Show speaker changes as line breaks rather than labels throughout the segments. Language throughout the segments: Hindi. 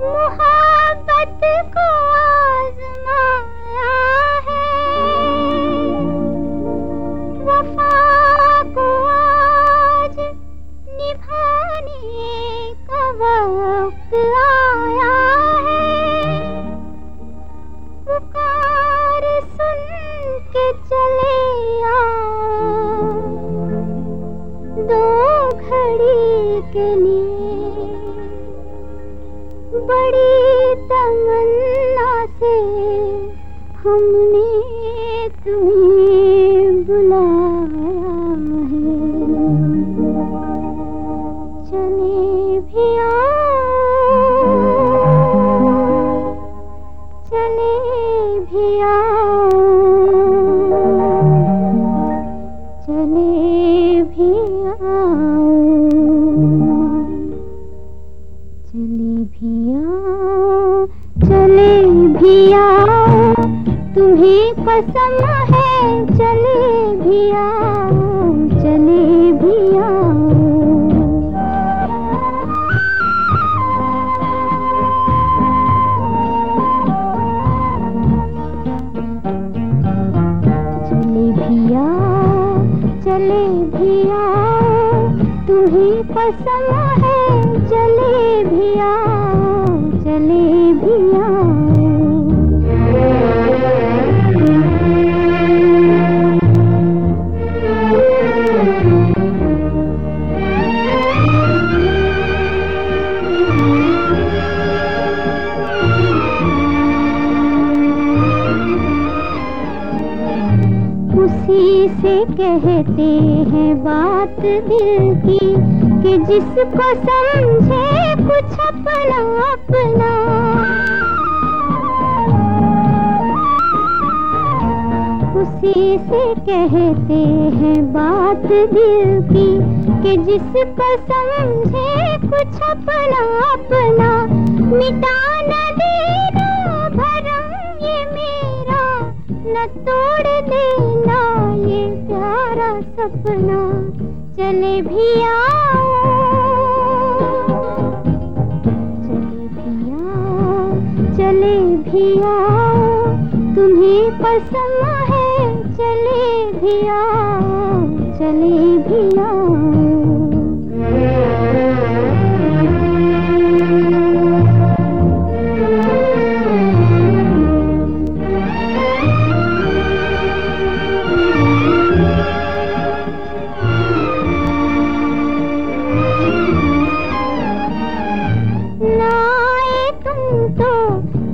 मोहब्बत को आजमाया। बड़ी तमन्ना से हमने तुम्हें बुलाया है। चले भी आओ। चले भी आओ। चले भी आओ तुम्हें कसम है, चले भी आओ चले भी आओ चले भिया चले भिया तुम्हें पसंद है, चले भिया चले भिया उसी से कहते हैं बात दिल की, कि जिसको समझे कुछ अपना अपना। उसी से कहते हैं बात दिल की, कि जिसको समझे कुछ अपना अपना। मिटा न देना भरम ये मेरा, न तोड़ देना ये प्यारा सपना। चले भी आओ। चले भी आओ। चले भी आओ। तुम्हें पसंद है, चले भी आओ। चले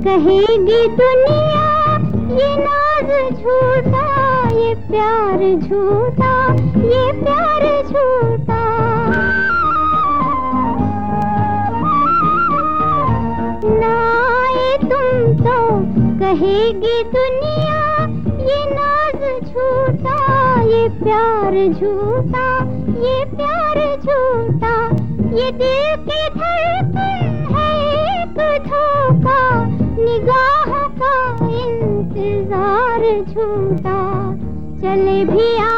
कहेगी दुनिया, ये नाज झूठा, ये प्यार झूठा, ये प्यार झूठा। ना नाए तुम तो कहेगी दुनिया, ये नाज झूठा, ये प्यार झूठा, ये प्यार झूठा। ये दिल की धड़कन है एक धोखा। भी आ